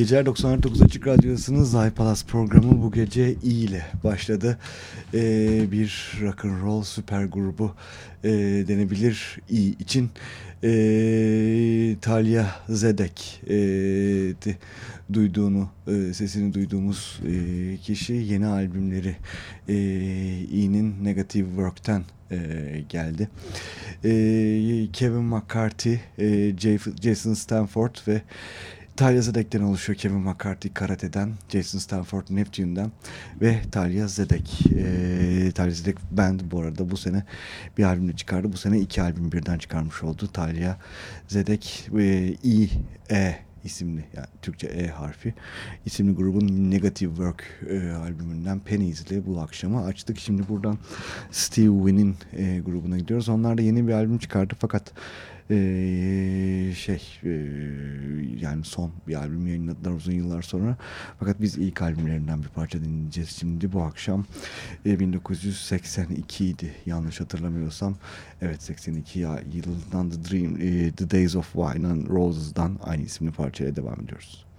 geceler 99 Açık Radyosu'nun Zaypalas programı bu gece iyi ile başladı. Ee, bir rock and roll süper grubu e, denebilir iyi için. E, Talia Zedek e, de, duyduğunu, e, sesini duyduğumuz e, kişi yeni albümleri e, İ'nin Negative Work'ten e, geldi. E, Kevin McCarthy, e, Jason Stanford ve Talia Zedek'ten oluşuyor Kevin McCarthy Karate'den, Jason Stanford Neptune'den ve Talia Zedek. E, Talia Zedek Band bu arada bu sene bir albümle çıkardı. Bu sene iki albüm birden çıkarmış oldu. Talia Zedek e, I, E isimli yani Türkçe E harfi isimli grubun Negative Work e, albümünden Pennies ile bu akşamı açtık. Şimdi buradan Steve Winn'in e, grubuna gidiyoruz. Onlar da yeni bir albüm çıkardı fakat ee, şey e, yani son bir albüm yayınladılar uzun yıllar sonra. Fakat biz ilk albümlerinden bir parça dinleyeceğiz şimdi bu akşam. E, 1982 idi yanlış hatırlamıyorsam. Evet 82 ya, yılından The Dream e, The Days of Wine and Roses'dan aynı isimli parçaya devam ediyoruz.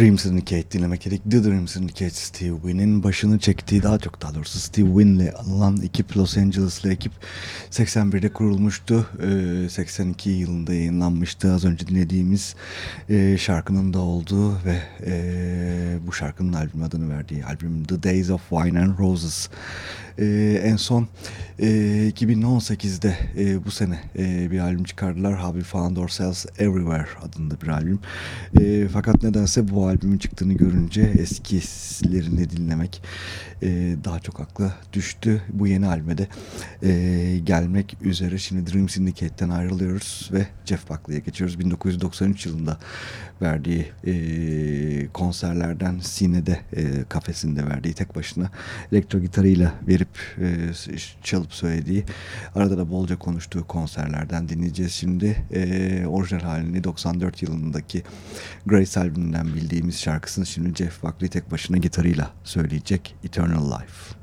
Dream Syndicate dinlemek gerek. The Dream Syndicate Steve Winn'in başını çektiği daha çok daha doğrusu Steve Winn'le anılan ekip Los Angeles'lı ekip 81'de kurulmuştu. E, 82 yılında yayınlanmıştı. Az önce dinlediğimiz e, şarkının da olduğu ve e, bu şarkının albüm adını verdiği albüm The Days of Wine and Roses. E, en son e, 2018'de e, bu sene e, bir albüm çıkardılar. How We Found Ourselves Everywhere adında bir albüm. E, fakat nedense bu albümün çıktığını görünce eskilerini dinlemek e, daha çok akla düştü. Bu yeni albüme e, gelmek üzere. Şimdi Dream Syndicate'den ayrılıyoruz ve Jeff Buckley'e geçiyoruz. 1993 yılında verdiği e, konserlerden Sine'de e, kafesinde verdiği tek başına elektro gitarıyla verip e, çalıp söylediği arada da bolca konuştuğu konserlerden dinleyeceğiz şimdi. E, orijinal halini 94 yılındaki Grace albümünden bildiğimiz şarkısını şimdi Jeff Buckley tek başına gitarıyla söyleyecek Eternal Life.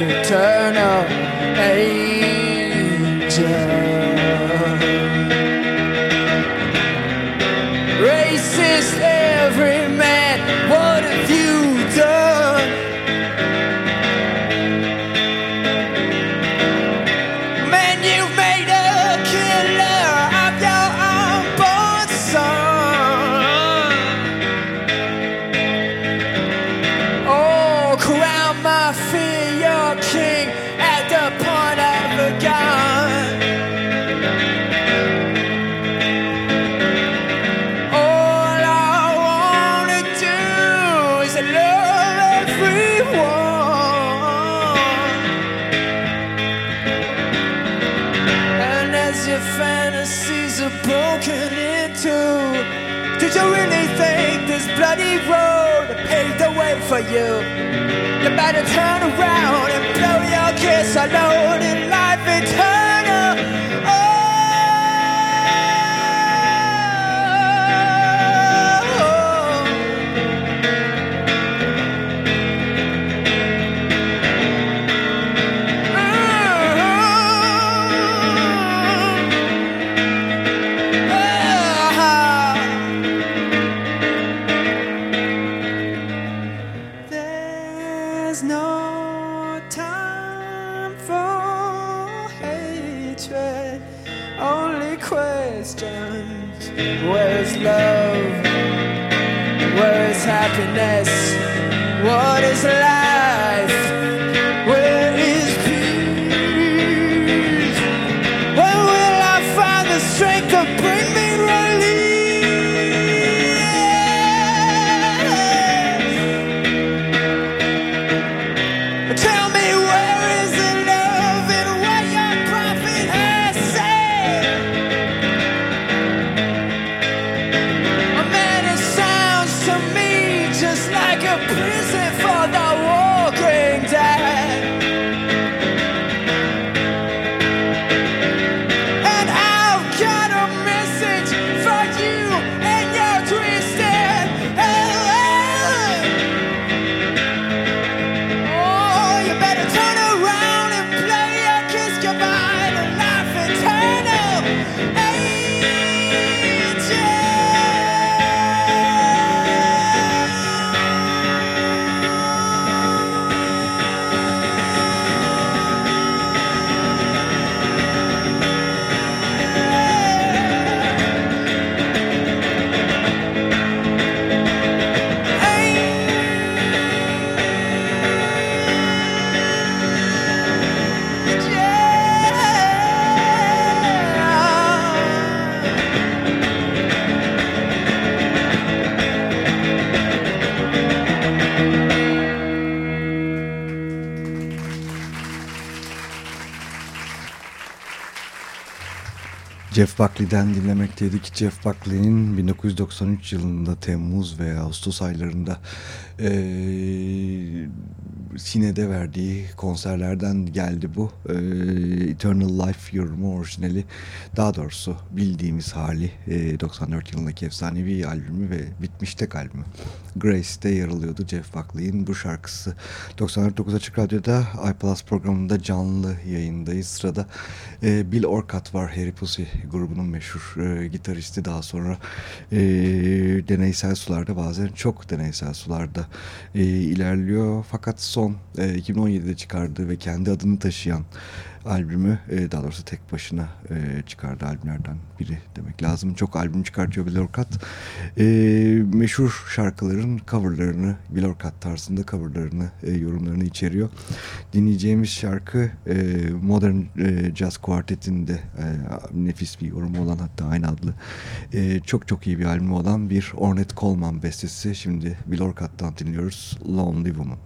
eternal angel. you. You better turn around. Jeff Buckley'den dinlemekteydik. Jeff Buckley'nin 1993 yılında Temmuz ve Ağustos aylarında eee Sine'de verdiği konserlerden geldi bu. Eee, Eternal Life yorumu orijinali. Daha doğrusu bildiğimiz hali eee, 94 yılındaki efsanevi albümü ve bitmiş tek albümü. Grace'de yer alıyordu Jeff Buckley'in bu şarkısı. 94.9 Açık Radyo'da iPlus programında canlı yayındayız. Sırada eee, Bill Orcutt var. Harry Pussy grubunun meşhur eee, gitaristi. Daha sonra eee, deneysel sularda bazen çok deneysel sularda eee, ilerliyor. Fakat son eee, 2017'de çıkardığı ve kendi adını taşıyan albümü eee, daha doğrusu tek başına eee, çıkardığı albümlerden biri demek lazım. Çok albüm çıkartıyor Bill Orcutt. Eee, meşhur şarkıların coverlarını, Bill Orcutt tarzında coverlarını, eee, yorumlarını içeriyor. Dinleyeceğimiz şarkı eee, Modern Jazz Quartet'in de eee, nefis bir yorumu olan hatta aynı adlı çok çok iyi bir albümü olan bir Ornette Coleman bestesi. Şimdi Bill Orcutt'tan dinliyoruz Lonely Woman.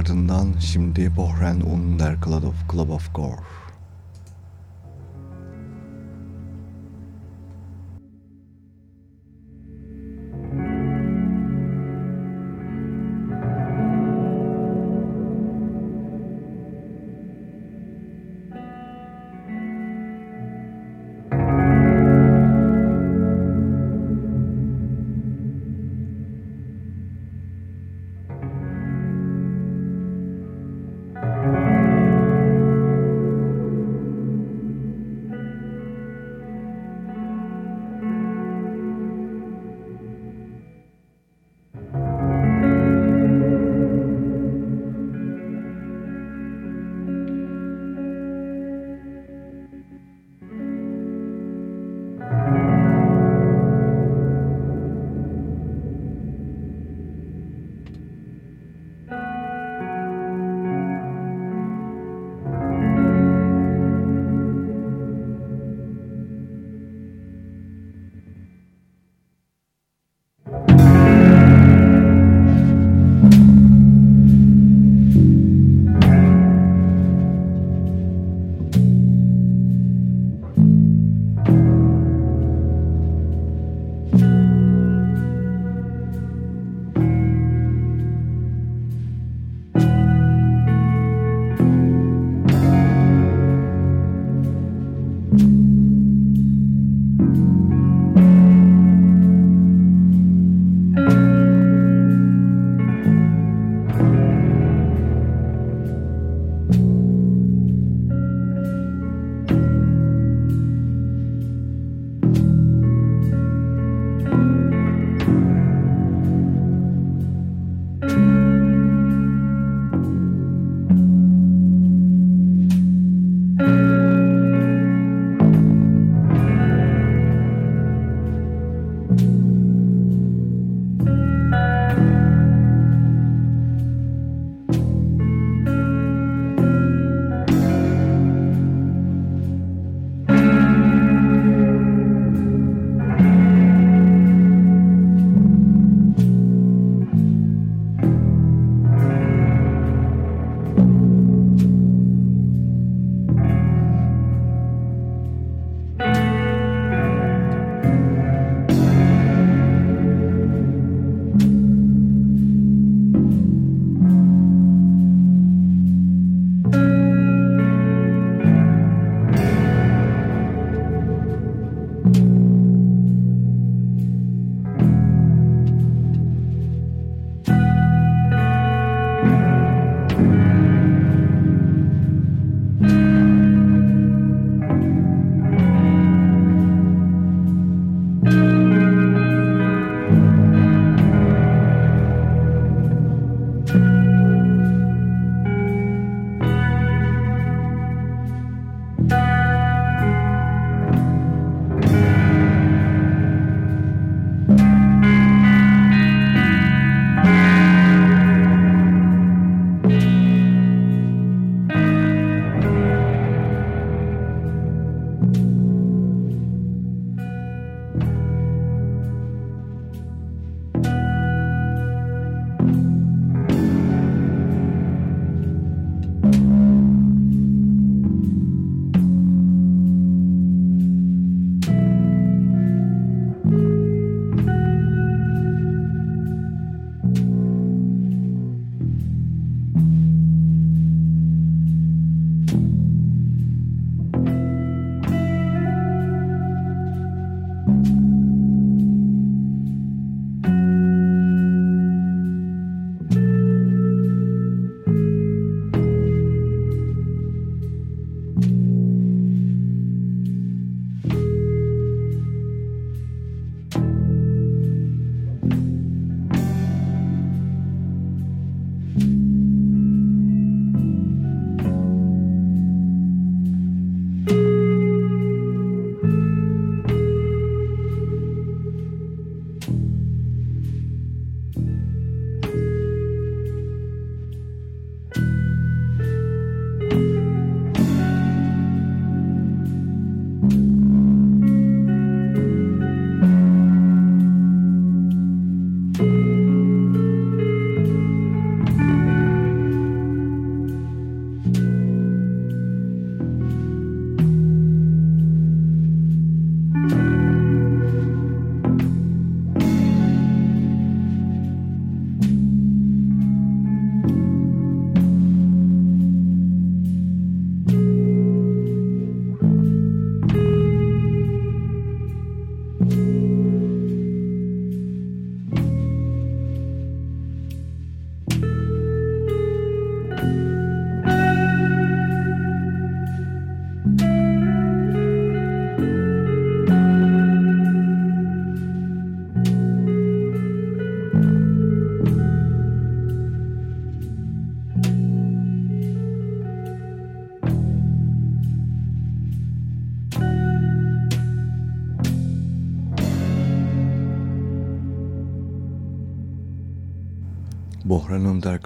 Ardından şimdi Bohren und Club of, Club of Gore.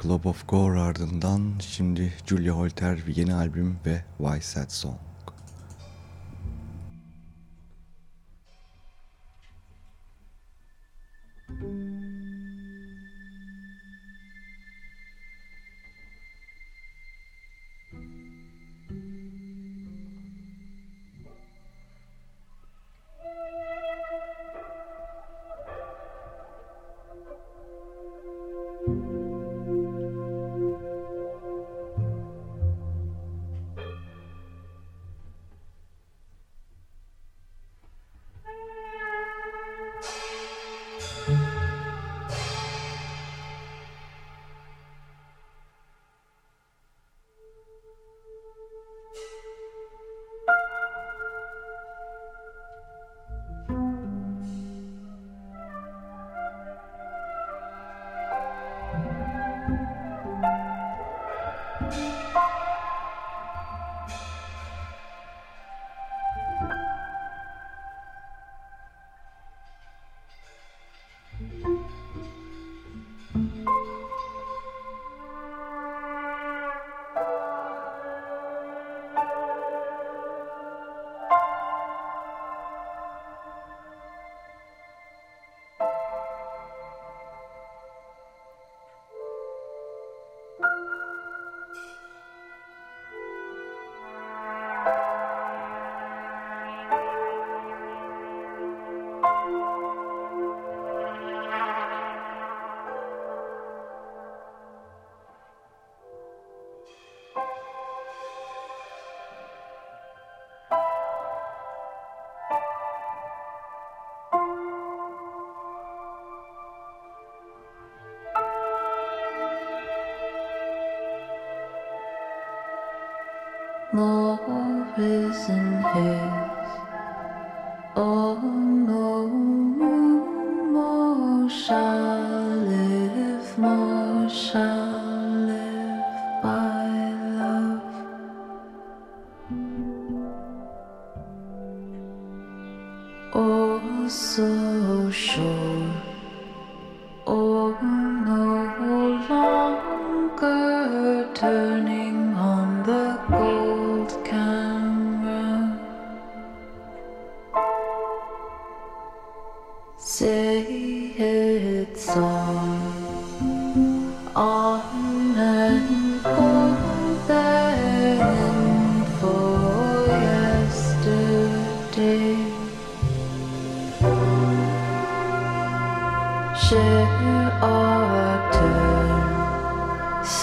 Club of Gore ardından şimdi Julia Holter yeni albüm ve Why Sad Song.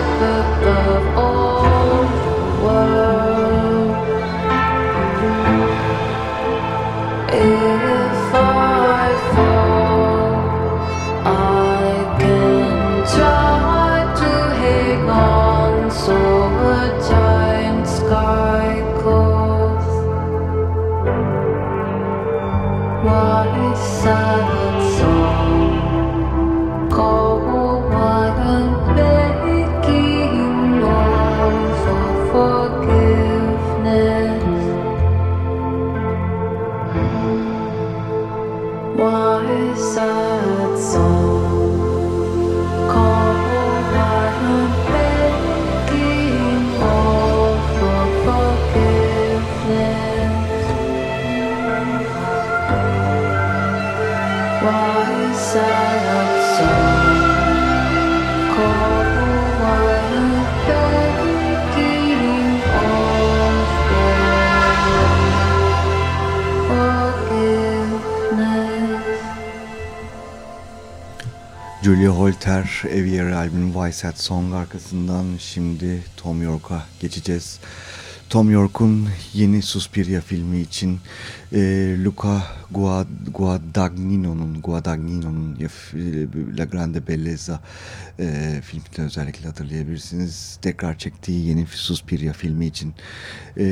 above all. Holter, Aviary albümünün Why Sad Song arkasından şimdi Tom York'a geçeceğiz. Tom York'un yeni Suspiria filmi için e, Luca Guadagnino'nun Guadagnino'nun La Grande Bellezza e, filmini özellikle hatırlayabilirsiniz. Tekrar çektiği yeni Suspiria filmi için e,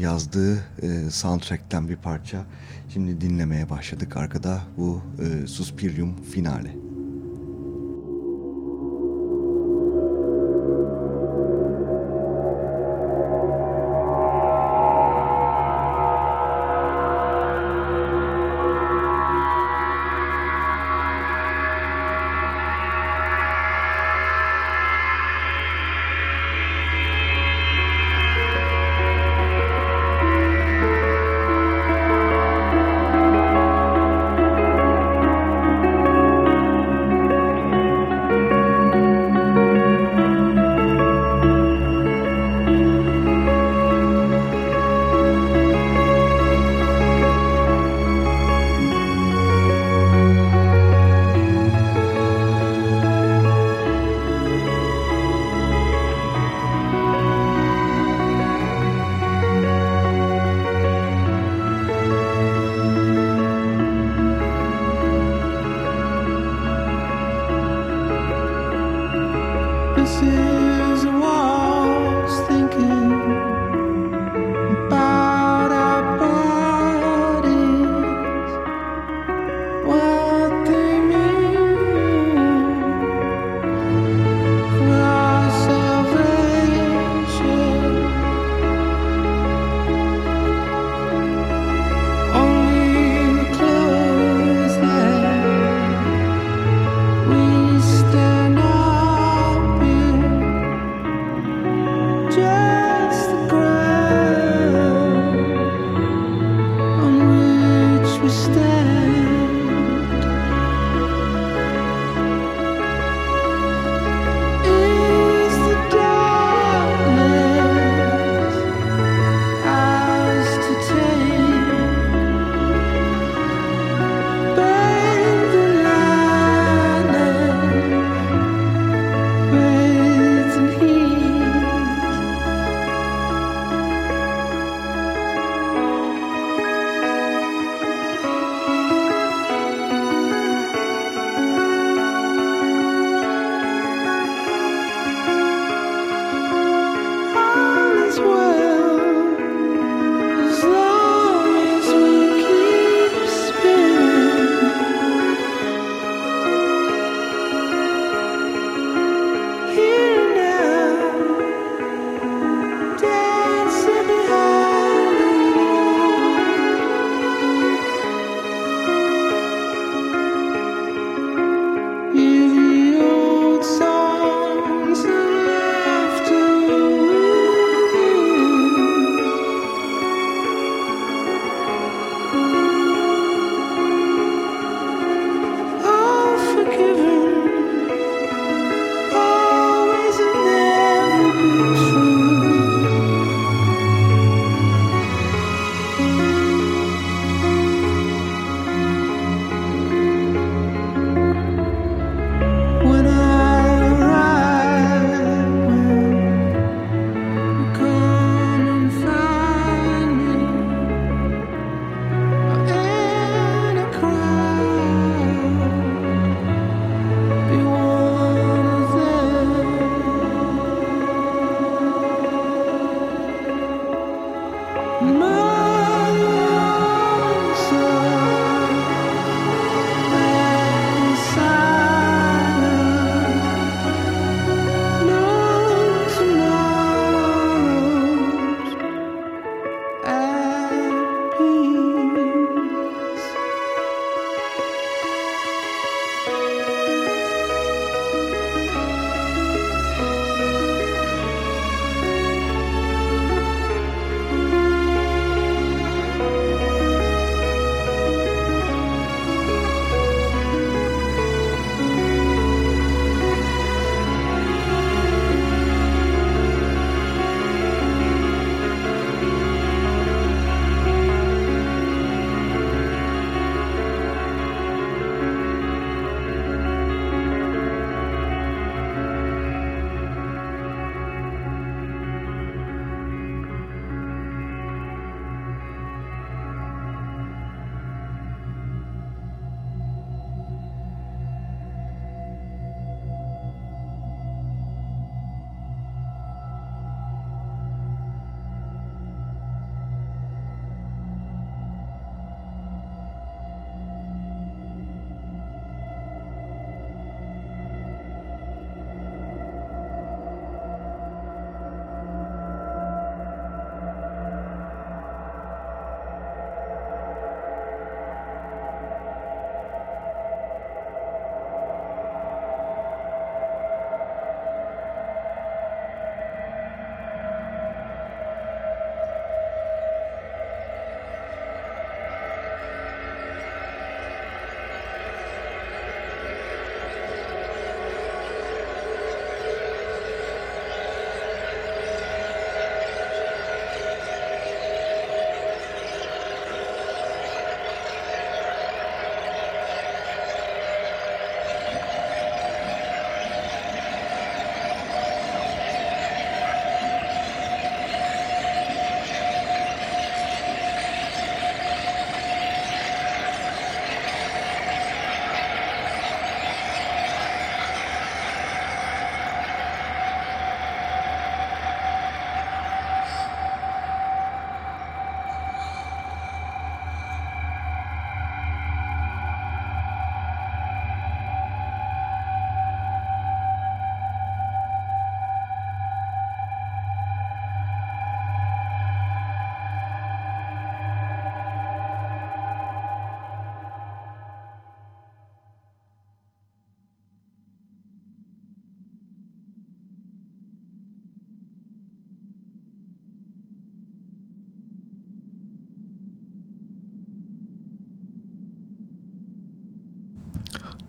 yazdığı e, soundtrack'ten bir parça. Şimdi dinlemeye başladık arkada bu e, Suspirium finale.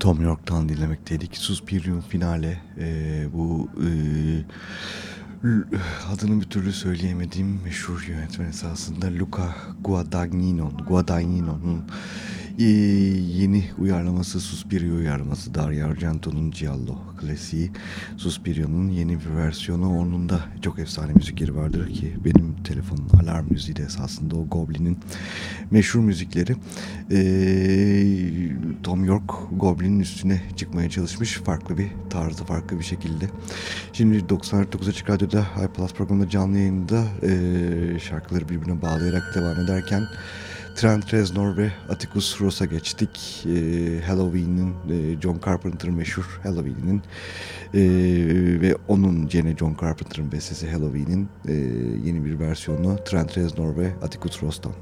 Tom York'tan dinlemekteydik. Suspirium Finale e, bu e, adını bir türlü söyleyemediğim meşhur yönetmen esasında Luca Guadagnino Guadagnino'nun e, yeni uyarlaması Suspirio uyarlaması. Dario Argento'nun Giallo klasiği. Suspirio'nun yeni bir versiyonu. Onun da çok efsane müzikleri vardır ki benim telefonun alarm müziği de esasında o Goblin'in meşhur müzikleri. E, Tom York Goblin'in üstüne çıkmaya çalışmış farklı bir tarzı farklı bir şekilde. Şimdi 99 Açık Radyo'da iPlus programında canlı yayında e, şarkıları birbirine bağlayarak devam ederken Trent Reznor ve Atticus Ross'a geçtik. E, Halloween'in, e, John Carpenter meşhur Halloween'in e, ve onun gene John Carpenter'ın bestesi Halloween'in e, yeni bir versiyonu Trent Reznor ve Atticus Ross'tan.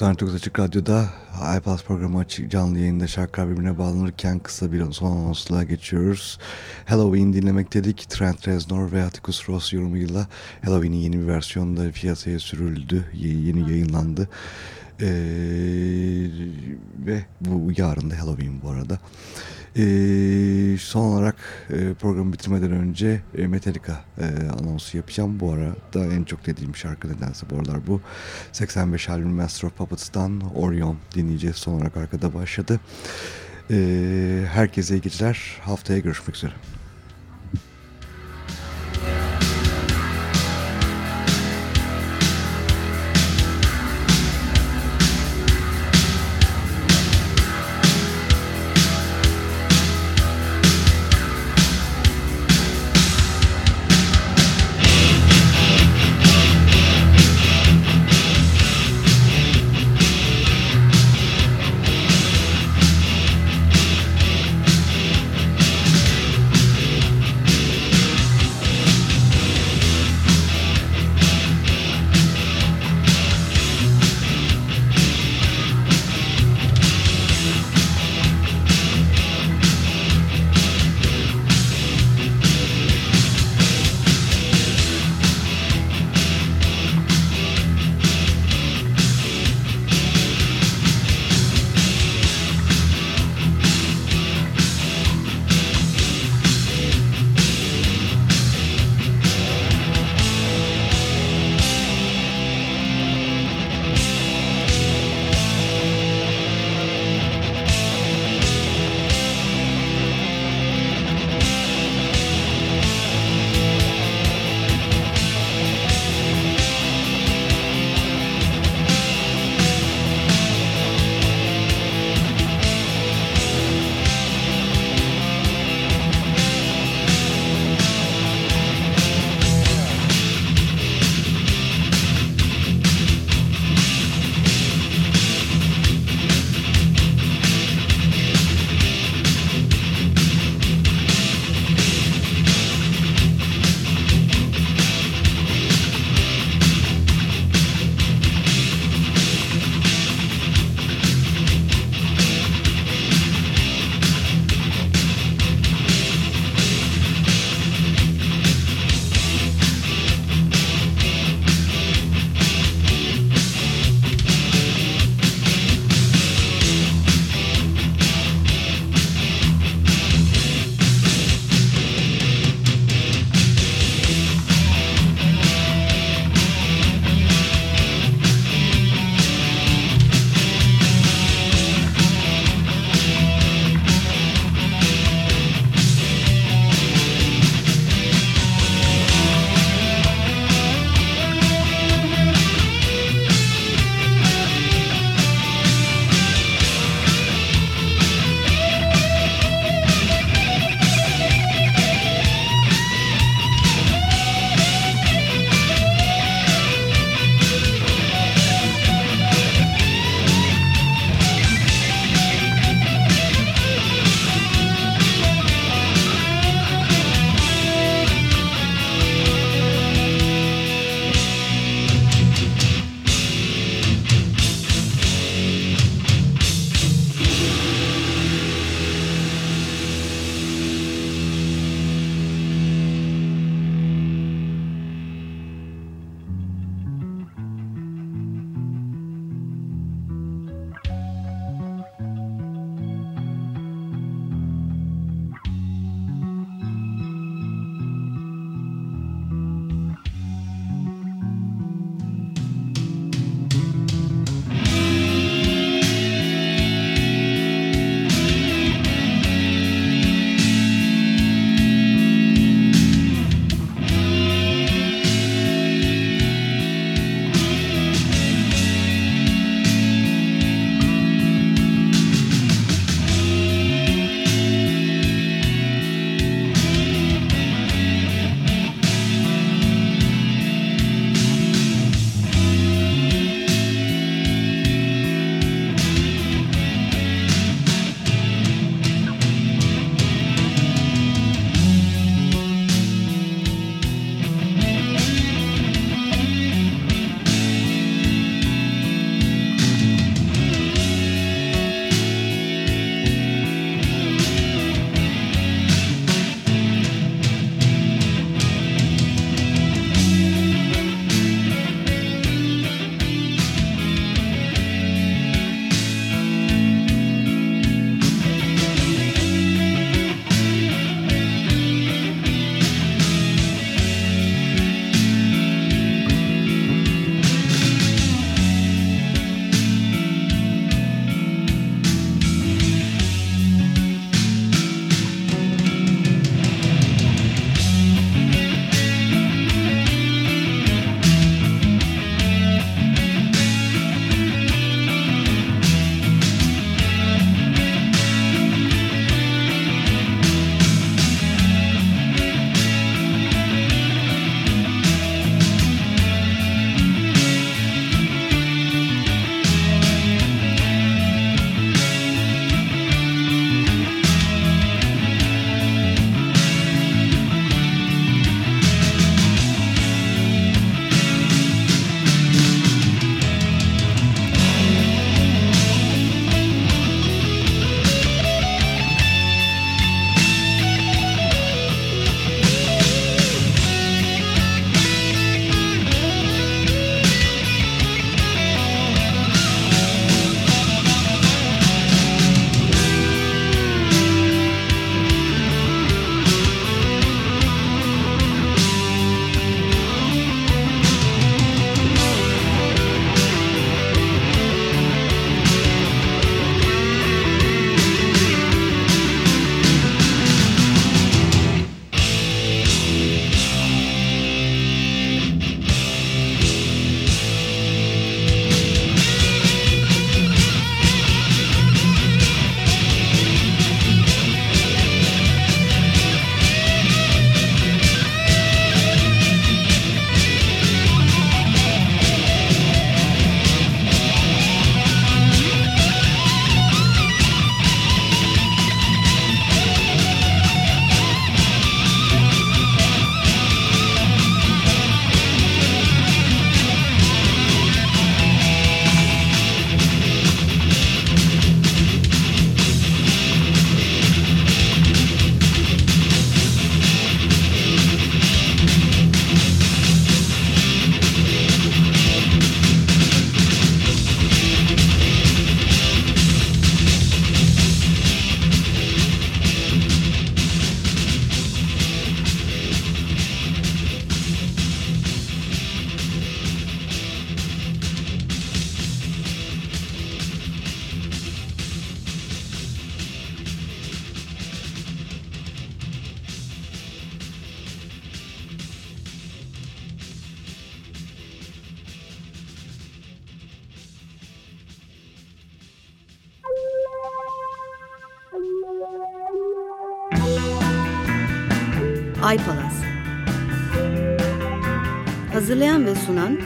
99 Açık Radyo'da iPlus programı açık canlı yayında şarkılar birbirine bağlanırken kısa bir son anonsluğa geçiyoruz. Halloween dinlemek Trent Reznor ve Atticus Ross yorumuyla Halloween'in yeni bir versiyonu da piyasaya sürüldü. Yeni yayınlandı. Ee, ve bu yarın da Halloween bu arada. Ee, son olarak e, programı bitirmeden önce e, Metallica e, anonsu yapacağım. Bu arada en çok dediğim şarkı nedense bu aralar bu. 85 albüm Master of Puppets'tan Orion dinleyeceğiz. Son olarak arkada başladı. Ee, herkese iyi geceler. Haftaya görüşmek üzere.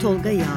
iPalaz. Hazırlayan ve sunan Tolga Yağlı.